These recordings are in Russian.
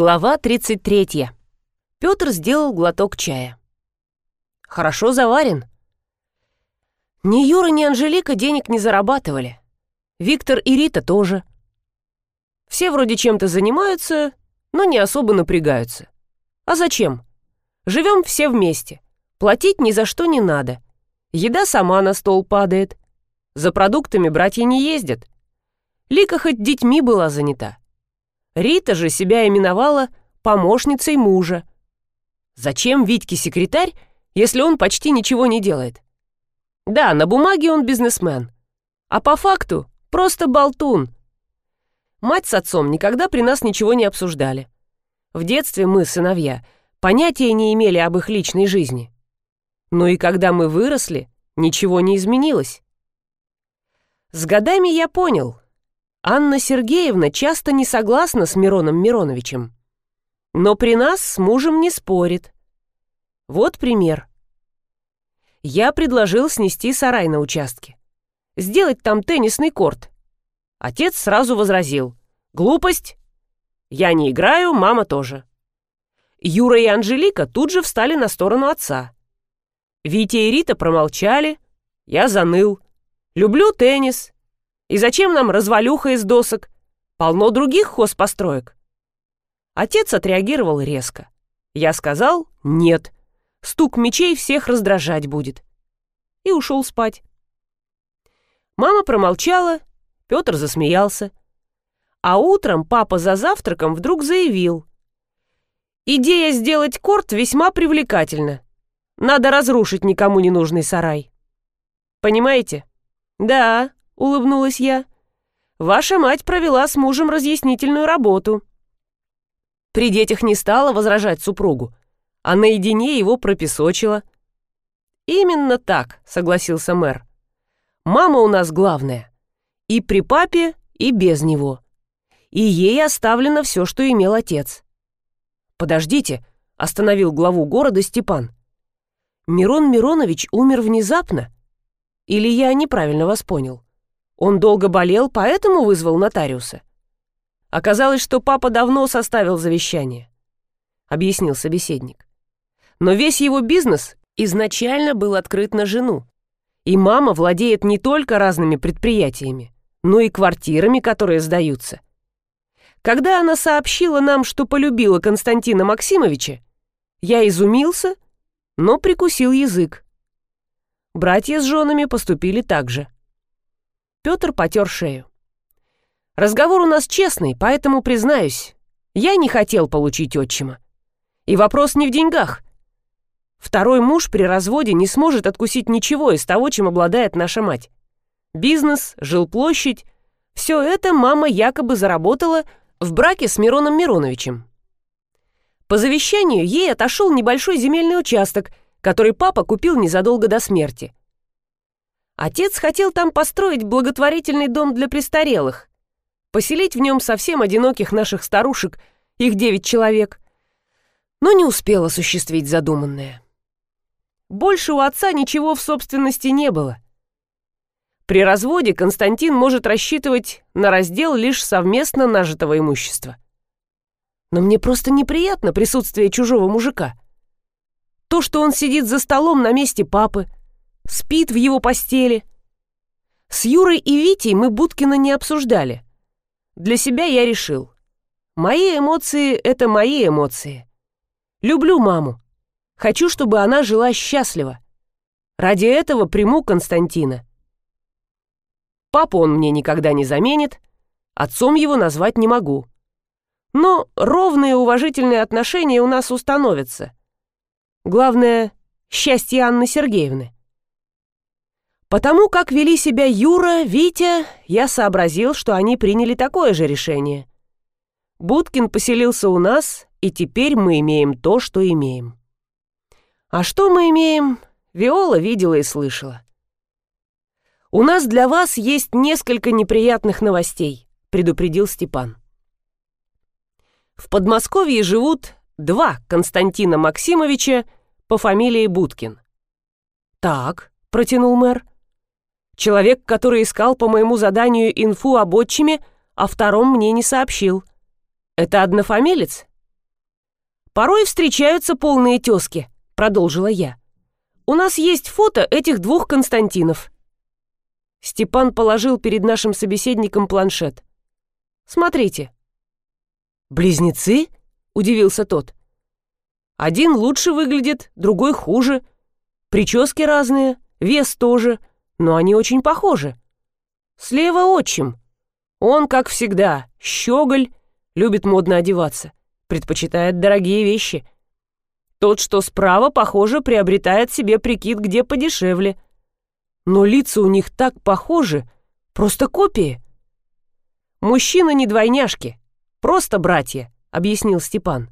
Глава 33. Петр сделал глоток чая. Хорошо заварен. Ни Юра, ни Анжелика денег не зарабатывали. Виктор и Рита тоже. Все вроде чем-то занимаются, но не особо напрягаются. А зачем? Живем все вместе. Платить ни за что не надо. Еда сама на стол падает. За продуктами братья не ездят. Лика хоть детьми была занята. Рита же себя именовала помощницей мужа. Зачем Витьке секретарь, если он почти ничего не делает? Да, на бумаге он бизнесмен. А по факту просто болтун. Мать с отцом никогда при нас ничего не обсуждали. В детстве мы, сыновья, понятия не имели об их личной жизни. Но и когда мы выросли, ничего не изменилось. С годами я понял, Анна Сергеевна часто не согласна с Мироном Мироновичем. Но при нас с мужем не спорит. Вот пример. Я предложил снести сарай на участке. Сделать там теннисный корт. Отец сразу возразил. Глупость. Я не играю, мама тоже. Юра и Анжелика тут же встали на сторону отца. Витя и Рита промолчали. Я заныл. Люблю теннис. И зачем нам развалюха из досок? Полно других хозпостроек. Отец отреагировал резко. Я сказал «нет». Стук мечей всех раздражать будет. И ушел спать. Мама промолчала, Петр засмеялся. А утром папа за завтраком вдруг заявил. «Идея сделать корт весьма привлекательна. Надо разрушить никому не нужный сарай». Понимаете? Да, улыбнулась я. Ваша мать провела с мужем разъяснительную работу. При детях не стала возражать супругу, а наедине его пропесочила. Именно так, согласился мэр. Мама у нас главная. И при папе, и без него. И ей оставлено все, что имел отец. Подождите, остановил главу города Степан. Мирон Миронович умер внезапно? Или я неправильно вас понял? Он долго болел, поэтому вызвал нотариуса. Оказалось, что папа давно составил завещание, объяснил собеседник. Но весь его бизнес изначально был открыт на жену. И мама владеет не только разными предприятиями, но и квартирами, которые сдаются. Когда она сообщила нам, что полюбила Константина Максимовича, я изумился, но прикусил язык. Братья с женами поступили так же. Петр потер шею. «Разговор у нас честный, поэтому признаюсь, я не хотел получить отчима. И вопрос не в деньгах. Второй муж при разводе не сможет откусить ничего из того, чем обладает наша мать. Бизнес, жилплощадь — все это мама якобы заработала в браке с Мироном Мироновичем. По завещанию ей отошел небольшой земельный участок, который папа купил незадолго до смерти. Отец хотел там построить благотворительный дом для престарелых, поселить в нем совсем одиноких наших старушек, их девять человек, но не успел осуществить задуманное. Больше у отца ничего в собственности не было. При разводе Константин может рассчитывать на раздел лишь совместно нажитого имущества. Но мне просто неприятно присутствие чужого мужика. То, что он сидит за столом на месте папы – спит в его постели. С Юрой и Витей мы Будкина не обсуждали. Для себя я решил. Мои эмоции — это мои эмоции. Люблю маму. Хочу, чтобы она жила счастливо. Ради этого приму Константина. Папу он мне никогда не заменит, отцом его назвать не могу. Но ровные уважительные отношения у нас установятся. Главное — счастье Анны Сергеевны. Потому как вели себя Юра, Витя, я сообразил, что они приняли такое же решение. Будкин поселился у нас, и теперь мы имеем то, что имеем. А что мы имеем, Виола видела и слышала. «У нас для вас есть несколько неприятных новостей», — предупредил Степан. В Подмосковье живут два Константина Максимовича по фамилии Будкин. «Так», — протянул мэр, — Человек, который искал по моему заданию инфу об отчиме, а втором мне не сообщил. Это однофамилец? «Порой встречаются полные тезки», — продолжила я. «У нас есть фото этих двух Константинов». Степан положил перед нашим собеседником планшет. «Смотрите». «Близнецы?» — удивился тот. «Один лучше выглядит, другой хуже. Прически разные, вес тоже, но они очень похожи. Слева отчим. Он, как всегда, щеголь, любит модно одеваться, предпочитает дорогие вещи. Тот, что справа, похоже, приобретает себе прикид где подешевле. Но лица у них так похожи, просто копии. Мужчины не двойняшки, просто братья, объяснил Степан.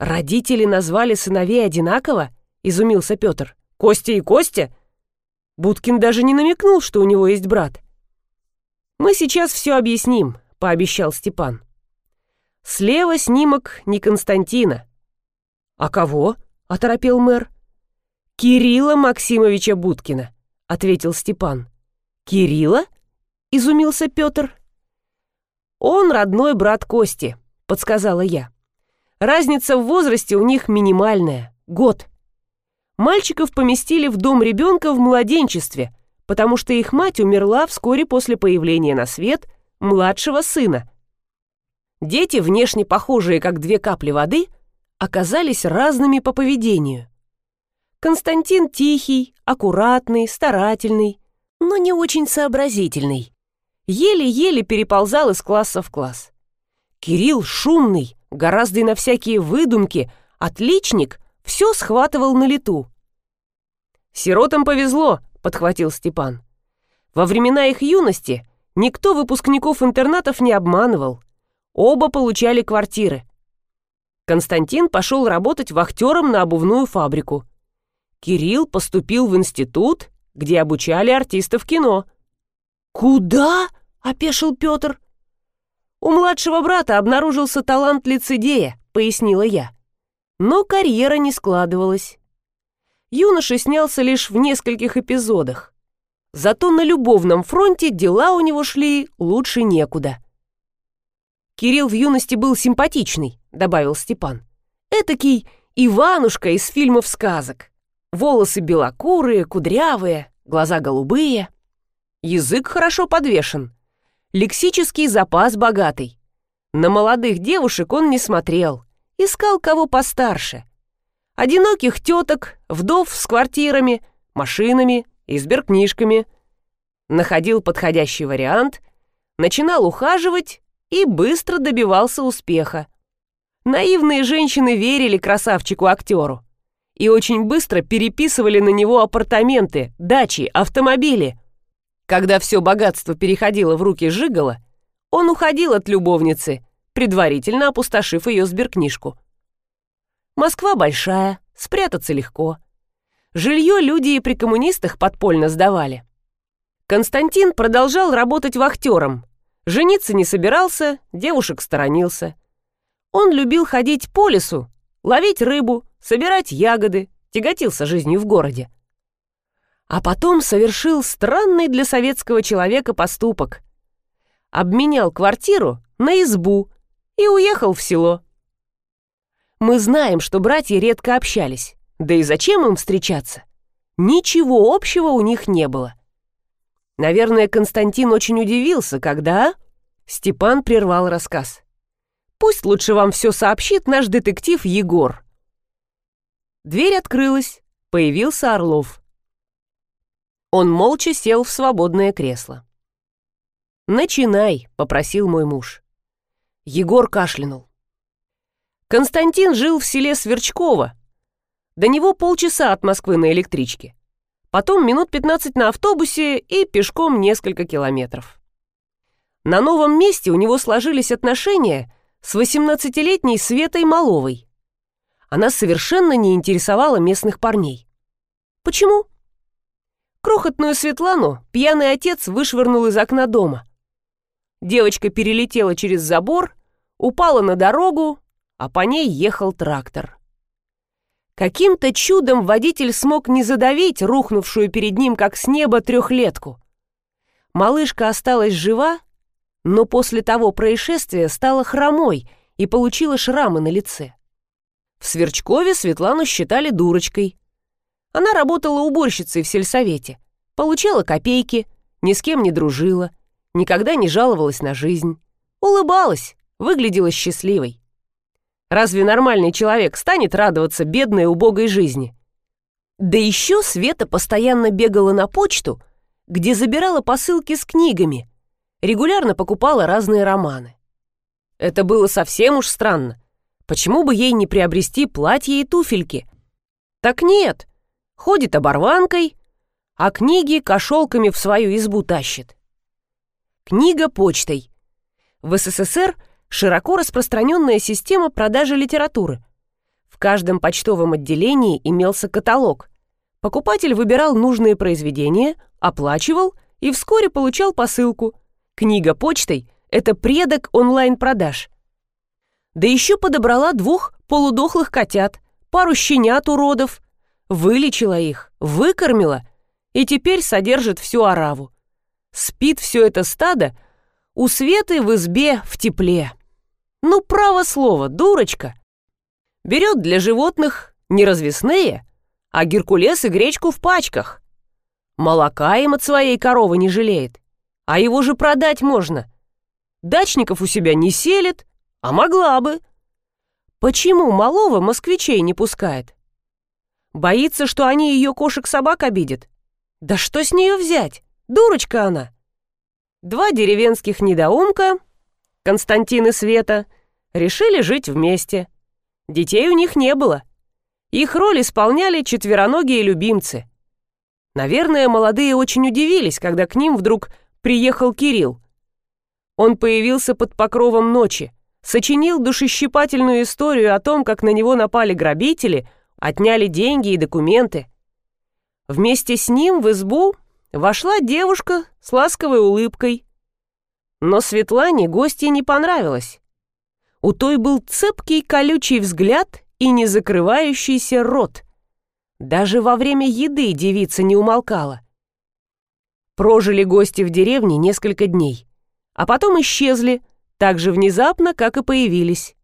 Родители назвали сыновей одинаково? Изумился Петр. Костя и Костя? Будкин даже не намекнул, что у него есть брат. «Мы сейчас все объясним», — пообещал Степан. «Слева снимок не Константина». «А кого?» — оторопел мэр. «Кирилла Максимовича Будкина», — ответил Степан. «Кирилла?» — изумился Петр. «Он родной брат Кости», — подсказала я. «Разница в возрасте у них минимальная — год мальчиков поместили в дом ребенка в младенчестве, потому что их мать умерла вскоре после появления на свет младшего сына. Дети, внешне похожие как две капли воды, оказались разными по поведению. Константин тихий, аккуратный, старательный, но не очень сообразительный. Еле-еле переползал из класса в класс. Кирилл шумный, гораздо и на всякие выдумки, отличник, все схватывал на лету. «Сиротам повезло», — подхватил Степан. «Во времена их юности никто выпускников интернатов не обманывал. Оба получали квартиры. Константин пошел работать вахтером на обувную фабрику. Кирилл поступил в институт, где обучали артистов кино. «Куда?» — опешил Петр. «У младшего брата обнаружился талант лицедея», — пояснила я. Но карьера не складывалась юноша снялся лишь в нескольких эпизодах. Зато на любовном фронте дела у него шли лучше некуда. «Кирилл в юности был симпатичный», — добавил Степан. «Этакий Иванушка из фильмов сказок. Волосы белокурые, кудрявые, глаза голубые. Язык хорошо подвешен. Лексический запас богатый. На молодых девушек он не смотрел. Искал кого постарше. Одиноких теток, вдов с квартирами, машинами и сберкнижками. Находил подходящий вариант, начинал ухаживать и быстро добивался успеха. Наивные женщины верили красавчику-актеру и очень быстро переписывали на него апартаменты, дачи, автомобили. Когда все богатство переходило в руки Жигала, он уходил от любовницы, предварительно опустошив ее сберкнижку. Москва большая, спрятаться легко. Жилье люди и при коммунистах подпольно сдавали. Константин продолжал работать вахтером. Жениться не собирался, девушек сторонился. Он любил ходить по лесу, ловить рыбу, собирать ягоды, тяготился жизнью в городе. А потом совершил странный для советского человека поступок. Обменял квартиру на избу и уехал в село. Мы знаем, что братья редко общались. Да и зачем им встречаться? Ничего общего у них не было. Наверное, Константин очень удивился, когда... Степан прервал рассказ. «Пусть лучше вам все сообщит наш детектив Егор». Дверь открылась, появился Орлов. Он молча сел в свободное кресло. «Начинай», — попросил мой муж. Егор кашлянул. Константин жил в селе Сверчково. До него полчаса от Москвы на электричке. Потом минут 15 на автобусе и пешком несколько километров. На новом месте у него сложились отношения с 18-летней Светой Маловой. Она совершенно не интересовала местных парней. Почему? Крохотную Светлану пьяный отец вышвырнул из окна дома. Девочка перелетела через забор, упала на дорогу а по ней ехал трактор. Каким-то чудом водитель смог не задавить рухнувшую перед ним, как с неба, трехлетку. Малышка осталась жива, но после того происшествия стала хромой и получила шрамы на лице. В Сверчкове Светлану считали дурочкой. Она работала уборщицей в сельсовете, получала копейки, ни с кем не дружила, никогда не жаловалась на жизнь. Улыбалась, выглядела счастливой. Разве нормальный человек станет радоваться бедной убогой жизни? Да еще Света постоянно бегала на почту, где забирала посылки с книгами, регулярно покупала разные романы. Это было совсем уж странно. Почему бы ей не приобрести платье и туфельки? Так нет, ходит оборванкой, а книги кошелками в свою избу тащит. Книга почтой. В СССР широко распространенная система продажи литературы. В каждом почтовом отделении имелся каталог, Покупатель выбирал нужные произведения, оплачивал и вскоре получал посылку. Книга почтой – это предок онлайн-продаж. Да еще подобрала двух полудохлых котят, пару щенят уродов, вылечила их, выкормила и теперь содержит всю ораву. Спит все это стадо у Светы в избе в тепле. Ну, право слово, дурочка. Берет для животных не развесные, а Геркулес и гречку в пачках. Молока им от своей коровы не жалеет, а его же продать можно. Дачников у себя не селит, а могла бы. Почему малого москвичей не пускает? Боится, что они ее кошек-собак обидят? Да что с нее взять? Дурочка она. Два деревенских недоумка, Константин и Света, решили жить вместе. Детей у них не было. Их роль исполняли четвероногие любимцы. Наверное, молодые очень удивились, когда к ним вдруг приехал Кирилл. Он появился под покровом ночи, сочинил душещипательную историю о том, как на него напали грабители, отняли деньги и документы. Вместе с ним в избу вошла девушка с ласковой улыбкой. Но Светлане гостья не понравилось. У той был цепкий колючий взгляд и не закрывающийся рот. Даже во время еды девица не умолкала. Прожили гости в деревне несколько дней, а потом исчезли, так же внезапно, как и появились.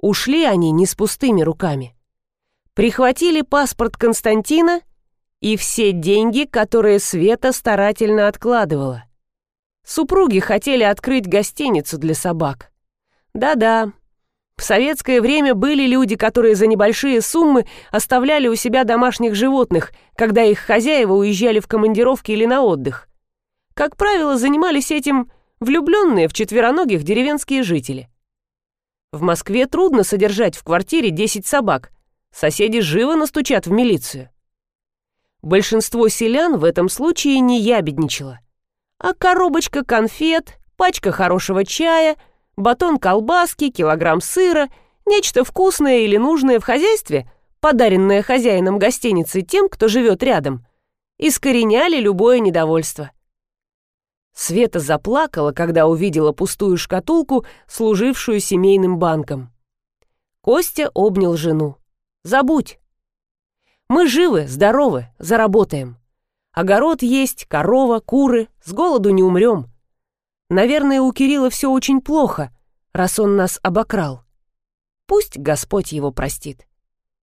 Ушли они не с пустыми руками. Прихватили паспорт Константина и все деньги, которые Света старательно откладывала. Супруги хотели открыть гостиницу для собак. Да-да, в советское время были люди, которые за небольшие суммы оставляли у себя домашних животных, когда их хозяева уезжали в командировки или на отдых. Как правило, занимались этим влюбленные в четвероногих деревенские жители. В Москве трудно содержать в квартире 10 собак. Соседи живо настучат в милицию. Большинство селян в этом случае не ябедничало. А коробочка конфет, пачка хорошего чая – батон колбаски, килограмм сыра, нечто вкусное или нужное в хозяйстве, подаренное хозяином гостиницы тем, кто живет рядом, искореняли любое недовольство. Света заплакала, когда увидела пустую шкатулку, служившую семейным банком. Костя обнял жену. «Забудь. Мы живы, здоровы, заработаем. Огород есть, корова, куры, с голоду не умрем. Наверное, у Кирилла все очень плохо, раз он нас обокрал. Пусть Господь его простит.